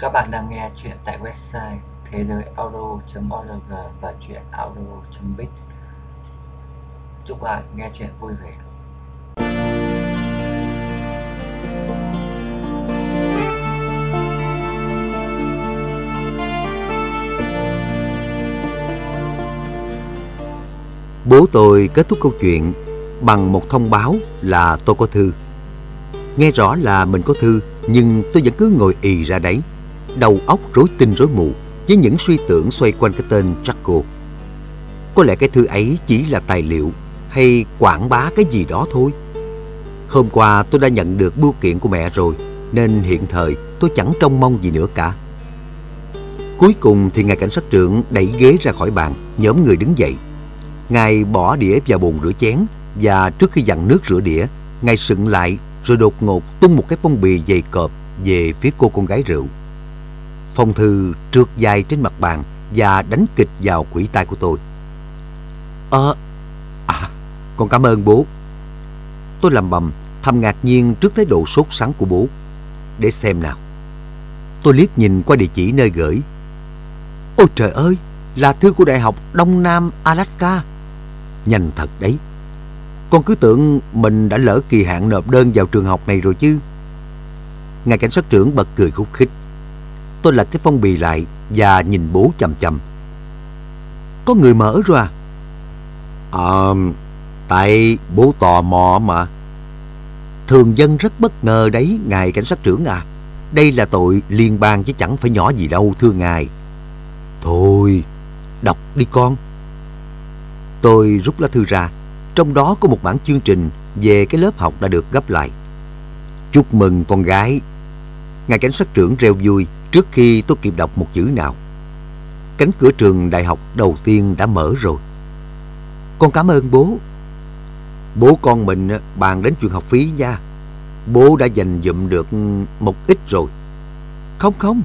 Các bạn đang nghe chuyện tại website thế giới audio.org và chuyện audio.biz Chúc bạn nghe chuyện vui vẻ. Bố tôi kết thúc câu chuyện bằng một thông báo là tôi có thư. Nghe rõ là mình có thư, nhưng tôi vẫn cứ ngồi ì ra đấy, đầu óc rối tinh rối mù với những suy tưởng xoay quanh cái tên Jaco. Có lẽ cái thư ấy chỉ là tài liệu hay quảng bá cái gì đó thôi. Hôm qua tôi đã nhận được bưu kiện của mẹ rồi, nên hiện thời tôi chẳng trông mong gì nữa cả. Cuối cùng thì ngài cảnh sát trưởng đẩy ghế ra khỏi bàn, nhóm người đứng dậy. Ngài bỏ đĩa vào bồn rửa chén và trước khi dặn nước rửa đĩa, Ngài sững lại rồi đột ngột tung một cái phong bì dày cộp về phía cô con gái rượu. Phong thư trượt dài trên mặt bàn và đánh kịch vào quỷ tay của tôi. Ờ, à, con cảm ơn bố. Tôi làm bầm, thầm ngạc nhiên trước thái độ sốt sắng của bố. Để xem nào. Tôi liếc nhìn qua địa chỉ nơi gửi. Ôi trời ơi, là thư của Đại học Đông Nam Alaska. Nhanh thật đấy. Con cứ tưởng mình đã lỡ kỳ hạn nộp đơn vào trường học này rồi chứ. Ngài cảnh sát trưởng bật cười khúc khích. Tôi lật cái phong bì lại và nhìn bố chầm chầm. Có người mở ra. à? Tại bố tò mò mà. Thường dân rất bất ngờ đấy, ngài cảnh sát trưởng à. Đây là tội liên bang chứ chẳng phải nhỏ gì đâu, thưa ngài. Thôi, đọc đi con. Tôi rút lá thư ra, trong đó có một bản chương trình về cái lớp học đã được gấp lại. Chúc mừng con gái. Ngài cảnh sát trưởng reo vui trước khi tôi kịp đọc một chữ nào. Cánh cửa trường đại học đầu tiên đã mở rồi. Con cảm ơn bố. Bố con mình bàn đến chuyện học phí nha. Bố đã dành dụm được một ít rồi. Không không,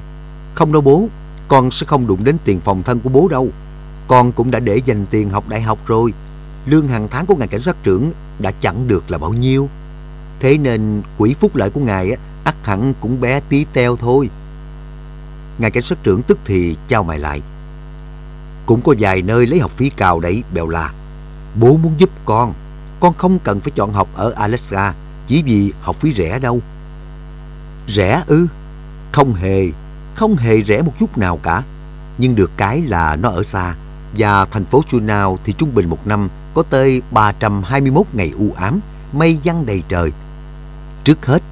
không đâu bố. Con sẽ không đụng đến tiền phòng thân của bố đâu. Con cũng đã để dành tiền học đại học rồi. Lương hàng tháng của ngài cảnh sát trưởng đã chẳng được là bao nhiêu. Thế nên quỹ phúc lợi của ngài á, ắt hẳn cũng bé tí teo thôi. Ngài cảnh sát trưởng tức thì trao mày lại. Cũng có vài nơi lấy học phí cao đấy, bèo là. Bố muốn giúp con. Con không cần phải chọn học ở Alaska chỉ vì học phí rẻ đâu. Rẻ ư? Không hề, không hề rẻ một chút nào cả. Nhưng được cái là nó ở xa. Và thành phố Juneau thì trung bình một năm có tới 321 ngày u ám, mây giăng đầy trời. Trước hết,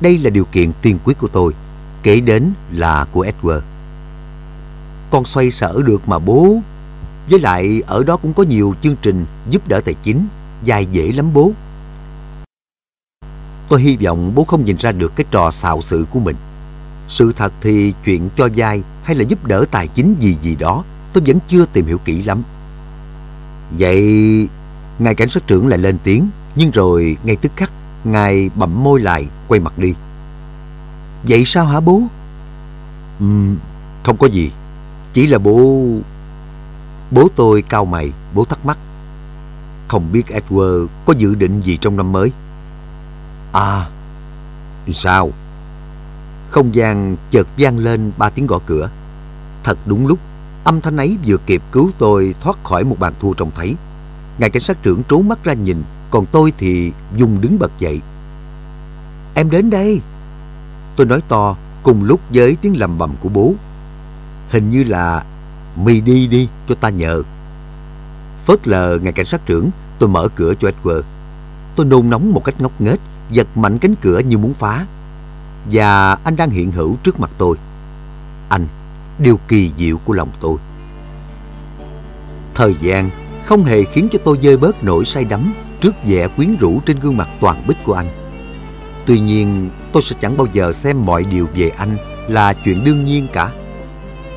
đây là điều kiện tiên quyết của tôi, kể đến là của Edward. Con xoay sở được mà bố. Với lại ở đó cũng có nhiều chương trình giúp đỡ tài chính, dài dễ lắm bố. Tôi hy vọng bố không nhìn ra được cái trò xạo sự của mình. Sự thật thì chuyện cho vay hay là giúp đỡ tài chính gì gì đó tôi vẫn chưa tìm hiểu kỹ lắm. Vậy, ngài cảnh sát trưởng lại lên tiếng, nhưng rồi ngay tức khắc, ngài bậm môi lại, quay mặt đi. Vậy sao hả bố? Uhm, không có gì, chỉ là bố... Bố tôi cao mày, bố thắc mắc. Không biết Edward có dự định gì trong năm mới? À, sao? Không gian chợt vang lên ba tiếng gõ cửa. Thật đúng lúc, âm thanh ấy vừa kịp cứu tôi thoát khỏi một bàn thua trông thấy. Ngài cảnh sát trưởng trố mắt ra nhìn, còn tôi thì dùng đứng bật dậy. Em đến đây. Tôi nói to cùng lúc với tiếng lầm bầm của bố. Hình như là mì đi đi cho ta nhờ. Phớt lờ ngài cảnh sát trưởng, tôi mở cửa cho Edward. Tôi nôn nóng một cách ngốc nghếch, giật mạnh cánh cửa như muốn phá. Và anh đang hiện hữu trước mặt tôi. Anh, điều kỳ diệu của lòng tôi. Thời gian không hề khiến cho tôi dơi bớt nỗi say đắm trước vẻ quyến rũ trên gương mặt toàn bích của anh. Tuy nhiên, tôi sẽ chẳng bao giờ xem mọi điều về anh là chuyện đương nhiên cả.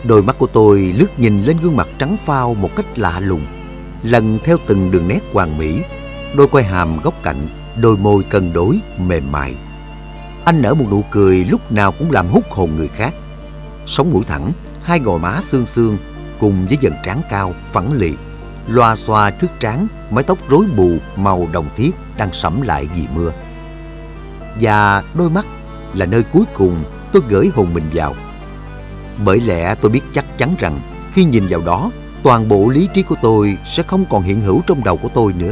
Đôi mắt của tôi lướt nhìn lên gương mặt trắng phao một cách lạ lùng, lần theo từng đường nét hoàn mỹ, đôi quai hàm góc cạnh, đôi môi cân đối, mềm mại. Anh nở một nụ cười lúc nào cũng làm hút hồn người khác. Sống mũi thẳng, hai gò má xương xương cùng với dần trán cao, phẳng lì, loa xoa trước trán, mái tóc rối bù màu đồng thiết đang sẫm lại vì mưa. Và đôi mắt là nơi cuối cùng tôi gửi hồn mình vào. Bởi lẽ tôi biết chắc chắn rằng khi nhìn vào đó, toàn bộ lý trí của tôi sẽ không còn hiện hữu trong đầu của tôi nữa.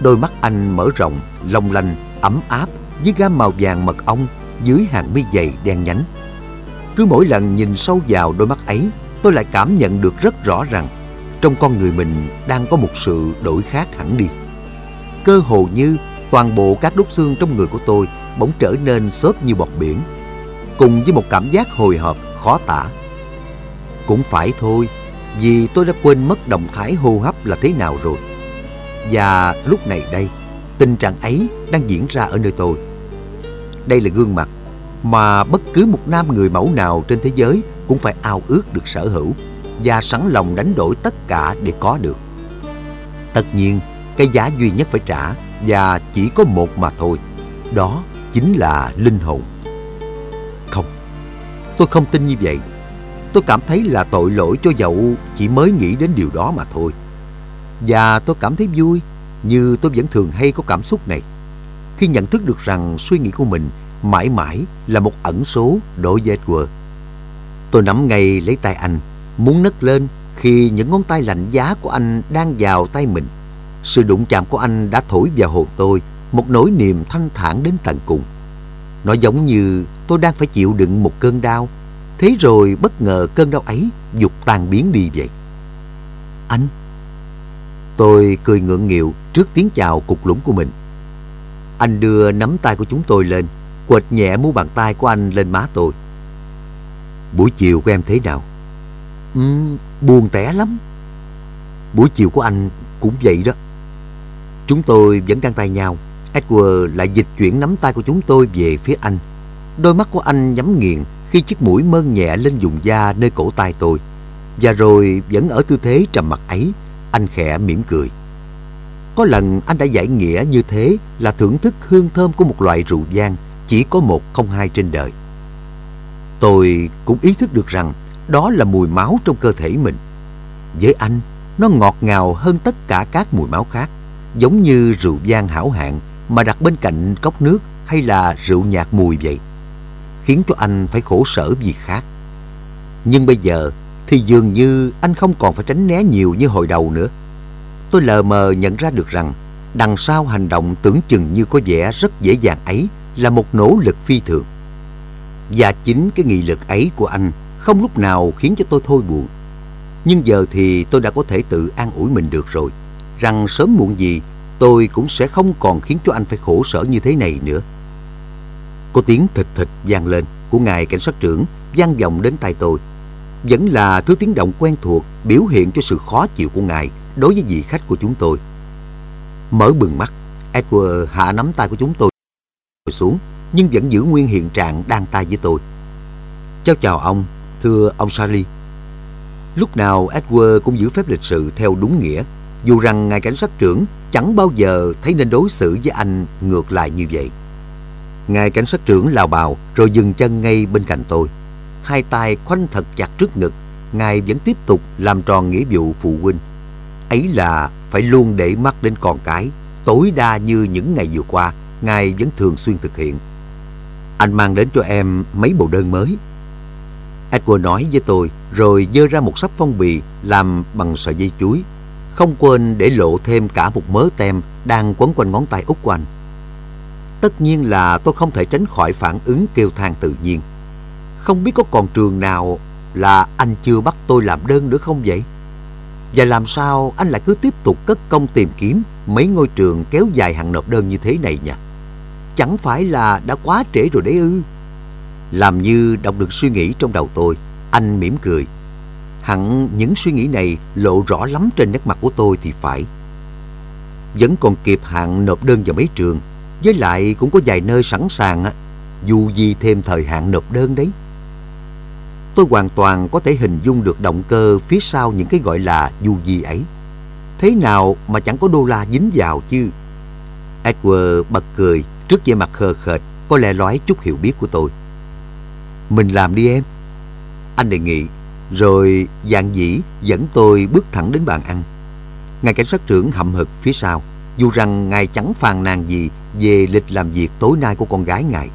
Đôi mắt anh mở rộng, long lanh, ấm áp với gam màu vàng mật ong dưới hàng mi dày đen nhánh. Cứ mỗi lần nhìn sâu vào đôi mắt ấy, tôi lại cảm nhận được rất rõ rằng trong con người mình đang có một sự đổi khác hẳn đi. Cơ hồ như toàn bộ các đốt xương trong người của tôi bỗng trở nên xốp như bọt biển, cùng với một cảm giác hồi hộp khó tả. Cũng phải thôi, vì tôi đã quên mất động thái hô hấp là thế nào rồi. Và lúc này đây, tình trạng ấy đang diễn ra ở nơi tôi. Đây là gương mặt mà bất cứ một nam người mẫu nào trên thế giới cũng phải ao ước được sở hữu và sẵn lòng đánh đổi tất cả để có được. Tất nhiên, cái giá duy nhất phải trả và chỉ có một mà thôi. Đó chính là linh hồn. Không, tôi không tin như vậy. Tôi cảm thấy là tội lỗi cho dậu chỉ mới nghĩ đến điều đó mà thôi. Và tôi cảm thấy vui như tôi vẫn thường hay có cảm xúc này. Khi nhận thức được rằng suy nghĩ của mình mãi mãi là một ẩn số đối với Edward. Tôi nắm ngay lấy tay anh, muốn nấc lên khi những ngón tay lạnh giá của anh đang vào tay mình. Sự đụng chạm của anh đã thổi vào hồn tôi một nỗi niềm thanh thản đến tận cùng. Nó giống như tôi đang phải chịu đựng một cơn đau, thế rồi bất ngờ cơn đau ấy dục tan biến đi vậy. Anh! Tôi cười ngượng nghịu trước tiếng chào cục lũng của mình. Anh đưa nắm tay của chúng tôi lên, quệt nhẹ mu bàn tay của anh lên má tôi. Buổi chiều của em thế nào? Ừ, buồn tẻ lắm. Buổi chiều của anh cũng vậy đó. Chúng tôi vẫn đang tay nhau. Edward lại dịch chuyển nắm tay của chúng tôi về phía anh. Đôi mắt của anh nhắm nghiền khi chiếc mũi mơn nhẹ lên vùng da nơi cổ tay tôi. Và rồi vẫn ở tư thế trầm mặt ấy, anh khẽ mỉm cười. Có lần anh đã giải nghĩa như thế là thưởng thức hương thơm của một loại rượu vang chỉ có một không hai trên đời. Tôi cũng ý thức được rằng đó là mùi máu trong cơ thể mình. Với anh, nó ngọt ngào hơn tất cả các mùi máu khác, giống như rượu vang hảo hạng mà đặt bên cạnh cốc nước hay là rượu nhạt mùi vậy, khiến cho anh phải khổ sở vì khác. Nhưng bây giờ thì dường như anh không còn phải tránh né nhiều như hồi đầu nữa. Tôi lờ mờ nhận ra được rằng đằng sau hành động tưởng chừng như có vẻ rất dễ dàng ấy là một nỗ lực phi thường. Và chính cái nghị lực ấy của anh không lúc nào khiến cho tôi thôi buồn. Nhưng giờ thì tôi đã có thể tự an ủi mình được rồi, rằng sớm muộn gì tôi cũng sẽ không còn khiến cho anh phải khổ sở như thế này nữa. Có tiếng thịt thịt vang lên của ngài cảnh sát trưởng vang vọng đến tai tôi. Vẫn là thứ tiếng động quen thuộc biểu hiện cho sự khó chịu của ngài đối với vị khách của chúng tôi. Mở bừng mắt, Edward hạ nắm tay của chúng tôi xuống nhưng vẫn giữ nguyên hiện trạng đang tay với tôi. Cháu chào ông, thưa ông Charlie. Lúc nào Edward cũng giữ phép lịch sự theo đúng nghĩa, dù rằng ngài cảnh sát trưởng chẳng bao giờ thấy nên đối xử với anh ngược lại như vậy. Ngài cảnh sát trưởng lào bào rồi dừng chân ngay bên cạnh tôi. Hai tay khoanh thật chặt trước ngực, ngài vẫn tiếp tục làm tròn nghĩa vụ phụ huynh. Ấy là phải luôn để mắt đến con cái, tối đa như những ngày vừa qua, ngài vẫn thường xuyên thực hiện. Anh mang đến cho em mấy bộ đơn mới. Edward nói với tôi rồi dơ ra một sắp phong bì làm bằng sợi dây chuối. Không quên để lộ thêm cả một mớ tem đang quấn quanh ngón tay út của anh. Tất nhiên là tôi không thể tránh khỏi phản ứng kêu than tự nhiên. Không biết có còn trường nào là anh chưa bắt tôi làm đơn nữa không vậy? Và làm sao anh lại cứ tiếp tục cất công tìm kiếm mấy ngôi trường kéo dài hàng nộp đơn như thế này nhỉ? Chẳng phải là đã quá trễ rồi đấy ư? Làm như đọc được suy nghĩ trong đầu tôi, anh mỉm cười. Hẳn những suy nghĩ này lộ rõ lắm trên nét mặt của tôi thì phải. Vẫn còn kịp hạn nộp đơn vào mấy trường, với lại cũng có vài nơi sẵn sàng á, dù gì thêm thời hạn nộp đơn đấy. Tôi hoàn toàn có thể hình dung được động cơ phía sau những cái gọi là du gì ấy. Thế nào mà chẳng có đô la dính vào chứ? Edward bật cười trước vẻ mặt khờ khệt, có lẽ lói chút hiểu biết của tôi. Mình làm đi em. Anh đề nghị, rồi dạng dĩ dẫn tôi bước thẳng đến bàn ăn. Ngài cảnh sát trưởng hậm hực phía sau, dù rằng ngài chẳng phàn nàn gì về lịch làm việc tối nay của con gái ngài.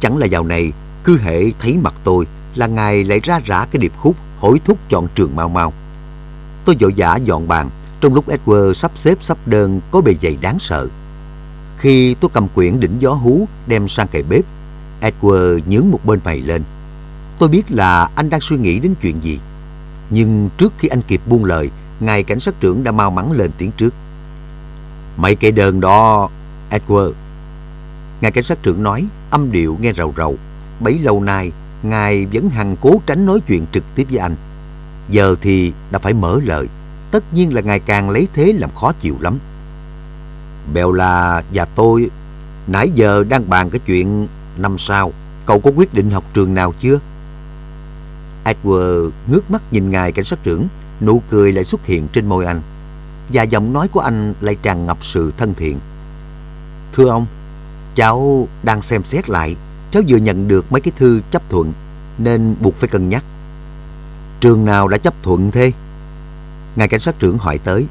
Chẳng là dạo này, cứ hệ thấy mặt tôi là ngài lại ra rã cái điệp khúc hối thúc chọn trường mau mau. Tôi vội vã dọn bàn trong lúc Edward sắp xếp sắp đơn có bề dày đáng sợ. Khi tôi cầm quyển đỉnh gió hú đem sang kệ bếp, Edward nhướng một bên mày lên. Tôi biết là anh đang suy nghĩ đến chuyện gì. Nhưng trước khi anh kịp buông lời, ngài cảnh sát trưởng đã mau mắn lên tiếng trước. Mấy cái đơn đó, Edward. Ngài cảnh sát trưởng nói, âm điệu nghe rầu rầu. Bấy lâu nay, ngài vẫn hằng cố tránh nói chuyện trực tiếp với anh. Giờ thì đã phải mở lời. Tất nhiên là ngài càng lấy thế làm khó chịu lắm. Bella và tôi nãy giờ đang bàn cái chuyện năm sau. Cậu có quyết định học trường nào chưa? Edward ngước mắt nhìn ngài cảnh sát trưởng, nụ cười lại xuất hiện trên môi anh. Và giọng nói của anh lại tràn ngập sự thân thiện. Thưa ông, cháu đang xem xét lại. Cháu vừa nhận được mấy cái thư chấp thuận, nên buộc phải cân nhắc. Trường nào đã chấp thuận thế? Ngài cảnh sát trưởng hỏi tới.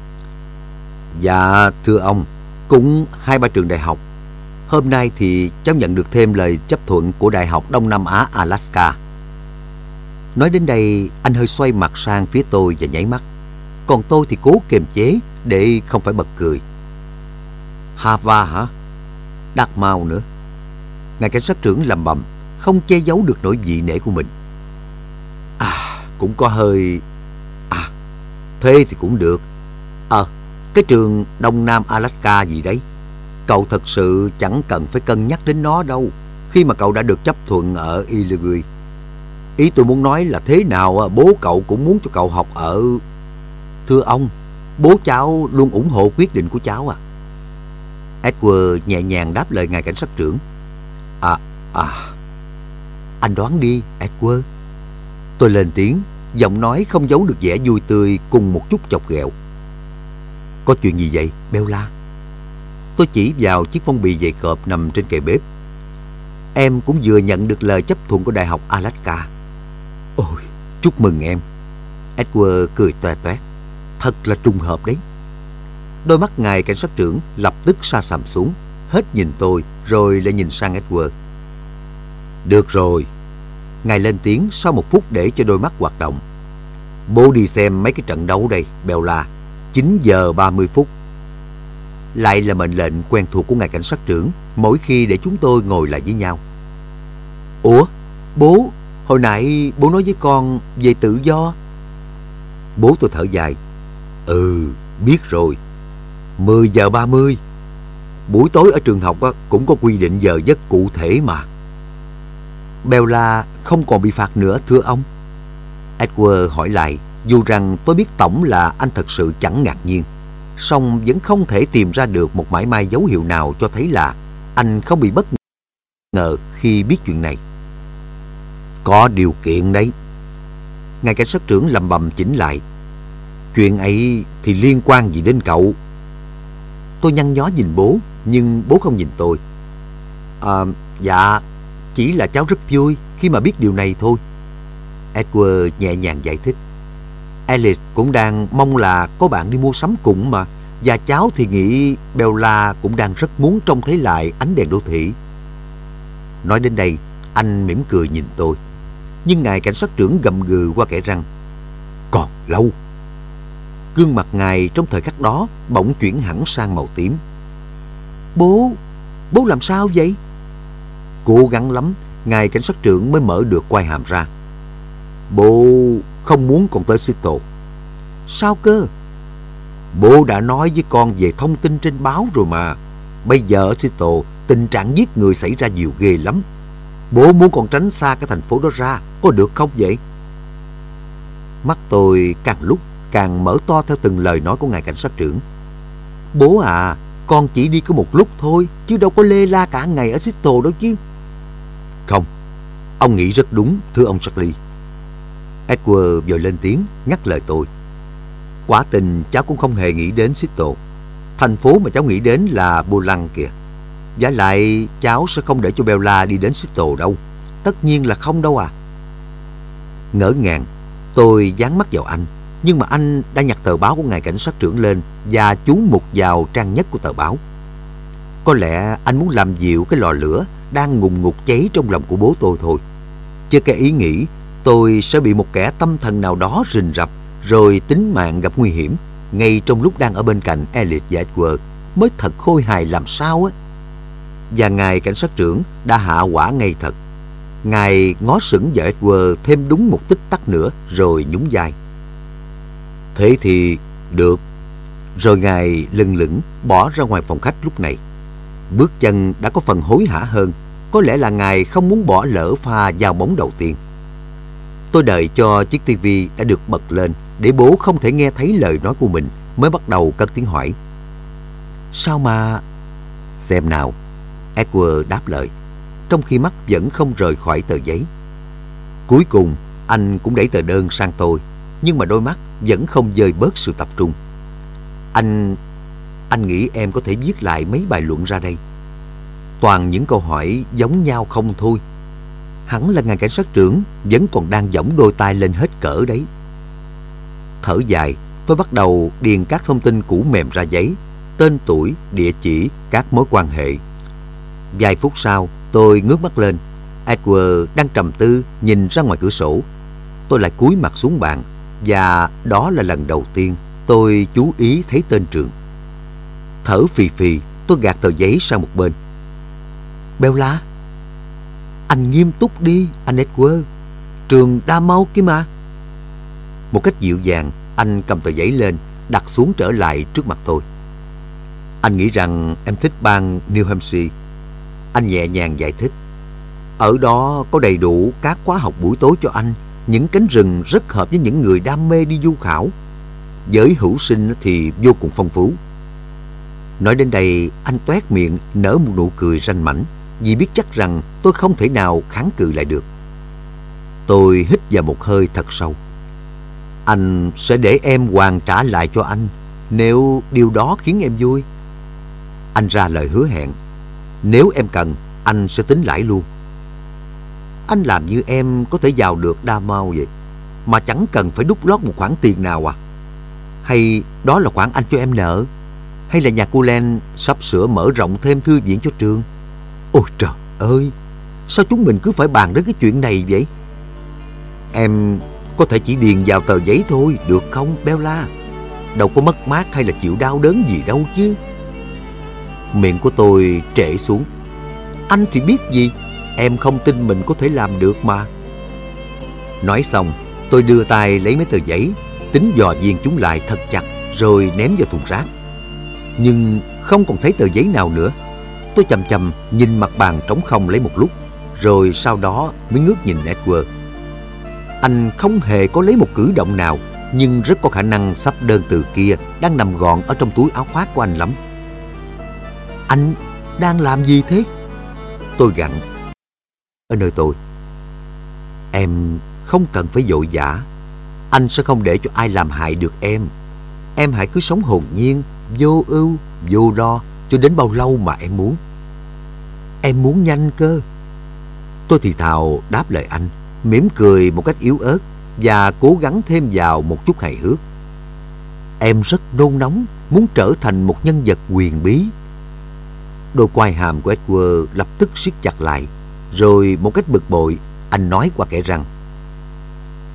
Dạ, thưa ông, cũng hai ba trường đại học. Hôm nay thì cháu nhận được thêm lời chấp thuận của Đại học Đông Nam Á Alaska. Nói đến đây, anh hơi xoay mặt sang phía tôi và nháy mắt. Còn tôi thì cố kiềm chế để không phải bật cười. Hava hả? Đạt mau nữa. Ngài cảnh sát trưởng lầm bầm, không che giấu được nỗi vị nể của mình. À, cũng có hơi... À, thế thì cũng được. Ờ, cái trường Đông Nam Alaska gì đấy. Cậu thật sự chẳng cần phải cân nhắc đến nó đâu khi mà cậu đã được chấp thuận ở Illinois. Ý tôi muốn nói là thế nào à, bố cậu cũng muốn cho cậu học ở... Thưa ông, bố cháu luôn ủng hộ quyết định của cháu à. Edward nhẹ nhàng đáp lời ngài cảnh sát trưởng. À, à, anh đoán đi, Edward. Tôi lên tiếng, giọng nói không giấu được vẻ vui tươi cùng một chút chọc ghẹo. Có chuyện gì vậy, Bella? Tôi chỉ vào chiếc phong bì dày cộp nằm trên kệ bếp. Em cũng vừa nhận được lời chấp thuận của Đại học Alaska. Chúc mừng em. Edward cười toe toét. Thật là trùng hợp đấy. Đôi mắt ngài cảnh sát trưởng lập tức xa sầm xuống, hết nhìn tôi rồi lại nhìn sang Edward. Được rồi. Ngài lên tiếng sau một phút để cho đôi mắt hoạt động. Bố đi xem mấy cái trận đấu đây, Bella. 9 giờ 30 phút. Lại là mệnh lệnh quen thuộc của ngài cảnh sát trưởng mỗi khi để chúng tôi ngồi lại với nhau. Ủa, bố, hồi nãy bố nói với con về tự do. Bố tôi thở dài. Ừ, biết rồi. 10 giờ 30. Buổi tối ở trường học cũng có quy định giờ giấc cụ thể mà. Bella không còn bị phạt nữa thưa ông. Edward hỏi lại dù rằng tôi biết tổng là anh thật sự chẳng ngạc nhiên, song vẫn không thể tìm ra được một mãi may dấu hiệu nào cho thấy là anh không bị bất ngờ khi biết chuyện này. Có điều kiện đấy. Ngài cảnh sát trưởng lầm bầm chỉnh lại. Chuyện ấy thì liên quan gì đến cậu? Tôi nhăn nhó nhìn bố, nhưng bố không nhìn tôi. À, dạ, chỉ là cháu rất vui khi mà biết điều này thôi. Edward nhẹ nhàng giải thích. Alice cũng đang mong là có bạn đi mua sắm cùng mà. Và cháu thì nghĩ Bella cũng đang rất muốn trông thấy lại ánh đèn đô thị. Nói đến đây, anh mỉm cười nhìn tôi. Nhưng ngài cảnh sát trưởng gầm gừ qua kẻ răng. Còn lâu. Gương mặt ngài trong thời khắc đó bỗng chuyển hẳn sang màu tím. Bố, bố làm sao vậy? Cố gắng lắm, ngài cảnh sát trưởng mới mở được quai hàm ra. Bố không muốn con tới Sito. Sao cơ? Bố đã nói với con về thông tin trên báo rồi mà. Bây giờ ở Sito, tình trạng giết người xảy ra nhiều ghê lắm. Bố muốn con tránh xa cái thành phố đó ra, có được không vậy? Mắt tôi càng lúc càng mở to theo từng lời nói của ngài cảnh sát trưởng. Bố à, con chỉ đi có một lúc thôi, chứ đâu có lê la cả ngày ở Seattle đó chứ. Không, ông nghĩ rất đúng, thưa ông Charlie. Edward vừa lên tiếng ngắt lời tôi. Quả tình cháu cũng không hề nghĩ đến Seattle. Thành phố mà cháu nghĩ đến là Bô Lăng kìa. Giả lại cháu sẽ không để cho Bella đi đến Seattle đâu. Tất nhiên là không đâu à. Ngỡ ngàng, tôi dán mắt vào anh. Nhưng mà anh đã nhặt tờ báo của ngài cảnh sát trưởng lên và chú mục vào trang nhất của tờ báo. Có lẽ anh muốn làm dịu cái lò lửa đang ngùng ngục cháy trong lòng của bố tôi thôi. Chứ cái ý nghĩ tôi sẽ bị một kẻ tâm thần nào đó rình rập rồi tính mạng gặp nguy hiểm ngay trong lúc đang ở bên cạnh Elliot và Edward mới thật khôi hài làm sao á. Và ngài cảnh sát trưởng đã hạ quả ngay thật. Ngài ngó sững vợ Edward thêm đúng một tích tắc nữa rồi nhún vai. Thế thì được. Rồi ngài lưng lửng bỏ ra ngoài phòng khách lúc này. Bước chân đã có phần hối hả hơn. Có lẽ là ngài không muốn bỏ lỡ pha giao bóng đầu tiên. Tôi đợi cho chiếc tivi đã được bật lên để bố không thể nghe thấy lời nói của mình mới bắt đầu cất tiếng hỏi. Sao mà... Xem nào. Edward đáp lời, trong khi mắt vẫn không rời khỏi tờ giấy. Cuối cùng, anh cũng đẩy tờ đơn sang tôi, nhưng mà đôi mắt vẫn không dời bớt sự tập trung. Anh... anh nghĩ em có thể viết lại mấy bài luận ra đây. Toàn những câu hỏi giống nhau không thôi. Hẳn là ngài cảnh sát trưởng vẫn còn đang giỏng đôi tay lên hết cỡ đấy. Thở dài, tôi bắt đầu điền các thông tin cũ mềm ra giấy, tên tuổi, địa chỉ, các mối quan hệ. Vài phút sau, tôi ngước mắt lên. Edward đang trầm tư nhìn ra ngoài cửa sổ. Tôi lại cúi mặt xuống bàn và đó là lần đầu tiên tôi chú ý thấy tên trường. Thở phì phì, tôi gạt tờ giấy sang một bên. Bella, anh nghiêm túc đi, anh Edward. Trường đa mau kia mà. Một cách dịu dàng, anh cầm tờ giấy lên, đặt xuống trở lại trước mặt tôi. Anh nghĩ rằng em thích bang New Hampshire. Anh nhẹ nhàng giải thích. Ở đó có đầy đủ các khóa học buổi tối cho anh. Những cánh rừng rất hợp với những người đam mê đi du khảo. Giới hữu sinh thì vô cùng phong phú. Nói đến đây, anh toét miệng nở một nụ cười ranh mảnh vì biết chắc rằng tôi không thể nào kháng cự lại được. Tôi hít vào một hơi thật sâu. Anh sẽ để em hoàn trả lại cho anh nếu điều đó khiến em vui. Anh ra lời hứa hẹn. Nếu em cần, anh sẽ tính lãi luôn. Anh làm như em có thể vào được đa mau vậy. Mà chẳng cần phải đút lót một khoản tiền nào à. Hay đó là khoản anh cho em nợ. Hay là nhà cô Len sắp sửa mở rộng thêm thư viện cho trường. Ôi trời ơi, sao chúng mình cứ phải bàn đến cái chuyện này vậy? Em có thể chỉ điền vào tờ giấy thôi, được không Bella? Đâu có mất mát hay là chịu đau đớn gì đâu chứ. Miệng của tôi trễ xuống. Anh thì biết gì, em không tin mình có thể làm được mà. Nói xong, tôi đưa tay lấy mấy tờ giấy, tính dò viên chúng lại thật chặt rồi ném vào thùng rác. Nhưng không còn thấy tờ giấy nào nữa. Tôi chầm chầm nhìn mặt bàn trống không lấy một lúc, rồi sau đó mới ngước nhìn Edward. Anh không hề có lấy một cử động nào, nhưng rất có khả năng sắp đơn từ kia đang nằm gọn ở trong túi áo khoác của anh lắm. Anh đang làm gì thế? Tôi gặn. Ở nơi tôi. Em không cần phải vội vã. Anh sẽ không để cho ai làm hại được em. Em hãy cứ sống hồn nhiên, vô ưu, vô lo cho đến bao lâu mà em muốn. Em muốn nhanh cơ. Tôi thì thào đáp lời anh, mỉm cười một cách yếu ớt và cố gắng thêm vào một chút hài hước. Em rất nôn nóng, muốn trở thành một nhân vật quyền bí. Đôi quai hàm của Edward lập tức siết chặt lại, rồi một cách bực bội, anh nói qua kẻ rằng: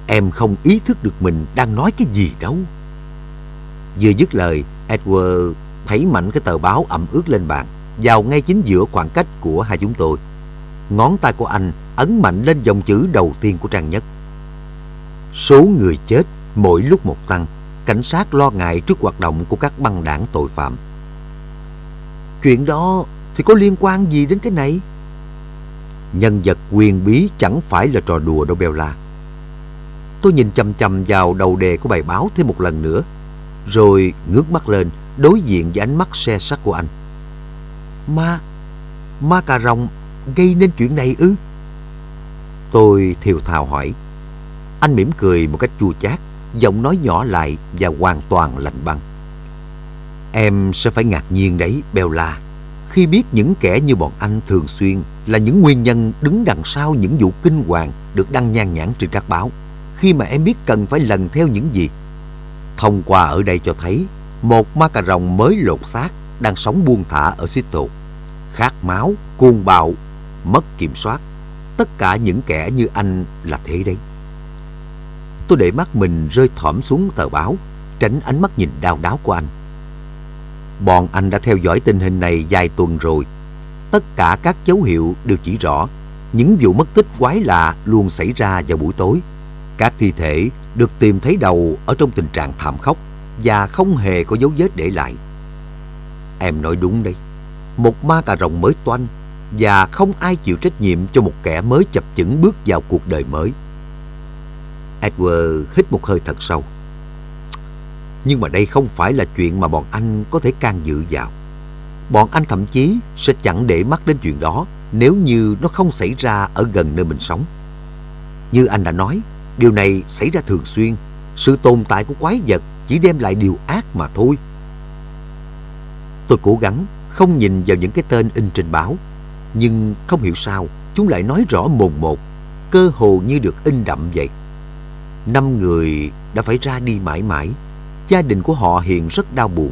Em không ý thức được mình đang nói cái gì đâu. Vừa dứt lời, Edward thấy mạnh cái tờ báo ẩm ướt lên bàn, vào ngay chính giữa khoảng cách của hai chúng tôi. Ngón tay của anh ấn mạnh lên dòng chữ đầu tiên của trang nhất. Số người chết mỗi lúc một tăng, cảnh sát lo ngại trước hoạt động của các băng đảng tội phạm. Chuyện đó thì có liên quan gì đến cái này? Nhân vật quyền bí chẳng phải là trò đùa đâu Bella. Tôi nhìn chầm chầm vào đầu đề của bài báo thêm một lần nữa, rồi ngước mắt lên đối diện với ánh mắt xe sắt của anh. Ma, ma cà rồng gây nên chuyện này ư? Tôi thiều thào hỏi. Anh mỉm cười một cách chua chát, giọng nói nhỏ lại và hoàn toàn lạnh băng. Em sẽ phải ngạc nhiên đấy, Bella, khi biết những kẻ như bọn anh thường xuyên là những nguyên nhân đứng đằng sau những vụ kinh hoàng được đăng nhan nhãn trên các báo, khi mà em biết cần phải lần theo những gì. Thông qua ở đây cho thấy một ma cà rồng mới lột xác đang sống buông thả ở Seattle. Khát máu, cuồng bạo, mất kiểm soát. Tất cả những kẻ như anh là thế đấy. tôi để mắt mình rơi thõm xuống tờ báo, tránh ánh mắt nhìn đau đáo của anh. Bọn anh đã theo dõi tình hình này vài tuần rồi. Tất cả các dấu hiệu đều chỉ rõ, những vụ mất tích quái lạ luôn xảy ra vào buổi tối. Các thi thể được tìm thấy đầu ở trong tình trạng thảm khốc và không hề có dấu vết để lại. Em nói đúng đây. Một ma cà rồng mới toanh và không ai chịu trách nhiệm cho một kẻ mới chập chững bước vào cuộc đời mới. Edward hít một hơi thật sâu. Nhưng mà đây không phải là chuyện mà bọn anh có thể can dự vào. Bọn anh thậm chí sẽ chẳng để mắt đến chuyện đó nếu như nó không xảy ra ở gần nơi mình sống. Như anh đã nói, điều này xảy ra thường xuyên. Sự tồn tại của quái vật chỉ đem lại điều ác mà thôi. Tôi cố gắng không nhìn vào những cái tên in trên báo, nhưng không hiểu sao chúng lại nói rõ mồn một, cơ hồ như được in đậm vậy. Năm người đã phải ra đi mãi mãi, gia đình của họ hiện rất đau buồn.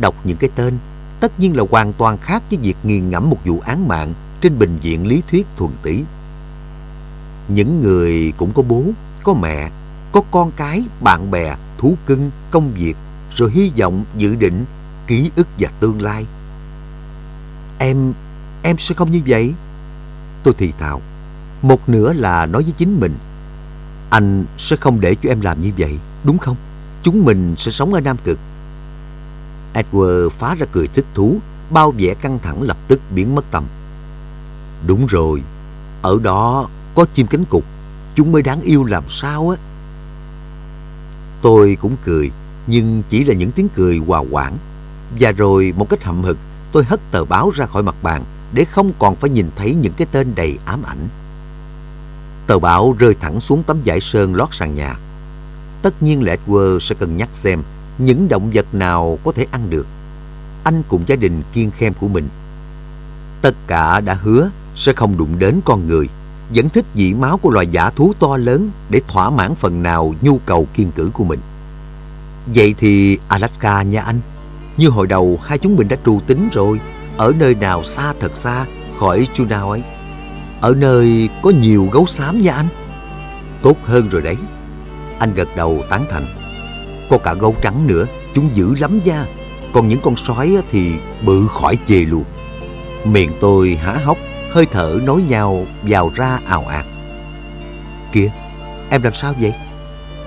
Đọc những cái tên tất nhiên là hoàn toàn khác với việc nghiền ngẫm một vụ án mạng trên bệnh viện lý thuyết thuần tí. Những người cũng có bố, có mẹ, có con cái, bạn bè, thú cưng, công việc, rồi hy vọng, dự định, ký ức và tương lai. Em, em sẽ không như vậy. Tôi thì thào. Một nửa là nói với chính mình. Anh sẽ không để cho em làm như vậy, đúng không? Chúng mình sẽ sống ở Nam Cực. Edward phá ra cười thích thú, bao vẻ căng thẳng lập tức biến mất tầm. Đúng rồi, ở đó có chim cánh cục, chúng mới đáng yêu làm sao á. Tôi cũng cười, nhưng chỉ là những tiếng cười hòa quảng. Và rồi một cách hậm hực, tôi hất tờ báo ra khỏi mặt bàn để không còn phải nhìn thấy những cái tên đầy ám ảnh. Tờ báo rơi thẳng xuống tấm vải sơn lót sàn nhà. Tất nhiên là Edward sẽ cân nhắc xem những động vật nào có thể ăn được. Anh cùng gia đình kiên khem của mình. Tất cả đã hứa sẽ không đụng đến con người, vẫn thích dị máu của loài giả thú to lớn để thỏa mãn phần nào nhu cầu kiên cử của mình. Vậy thì Alaska nha anh, như hồi đầu hai chúng mình đã trù tính rồi, ở nơi nào xa thật xa khỏi Chunao ấy. Ở nơi có nhiều gấu xám nha anh. Tốt hơn rồi đấy. Anh gật đầu tán thành. Có cả gấu trắng nữa, chúng dữ lắm da Còn những con sói thì bự khỏi chê luôn. Miệng tôi há hốc, hơi thở nối nhau vào ra ào ạt. Kìa, em làm sao vậy?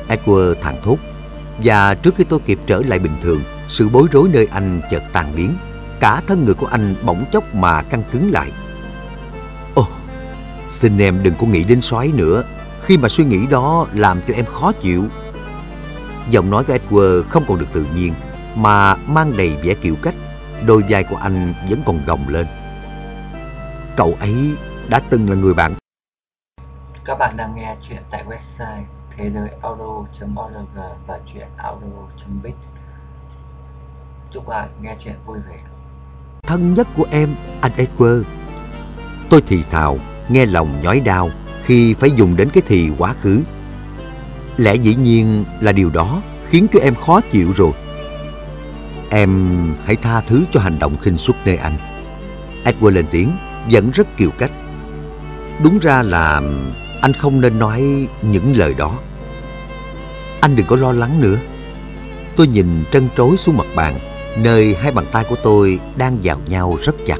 Edward thẳng thốt. Và trước khi tôi kịp trở lại bình thường, sự bối rối nơi anh chợt tan biến. Cả thân người của anh bỗng chốc mà căng cứng lại. Ồ, xin em đừng có nghĩ đến sói nữa. Khi mà suy nghĩ đó làm cho em khó chịu. Giọng nói của Edward không còn được tự nhiên, mà mang đầy vẻ kiểu cách. Đôi vai của anh vẫn còn gồng lên. Cậu ấy đã từng là người bạn. Các bạn đang nghe chuyện tại website thế giới audio.org và chuyện audio.biz. Chúc bạn nghe chuyện vui vẻ. Thân nhất của em, anh Edward. Tôi thì thào, nghe lòng nhói đau khi phải dùng đến cái thì quá khứ. Lẽ dĩ nhiên là điều đó khiến cho em khó chịu rồi. Em hãy tha thứ cho hành động khinh suất nơi anh. Edward lên tiếng, vẫn rất kiều cách. Đúng ra là anh không nên nói những lời đó. Anh đừng có lo lắng nữa. Tôi nhìn trân trối xuống mặt bàn, nơi hai bàn tay của tôi đang vào nhau rất chặt.